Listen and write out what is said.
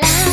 ラ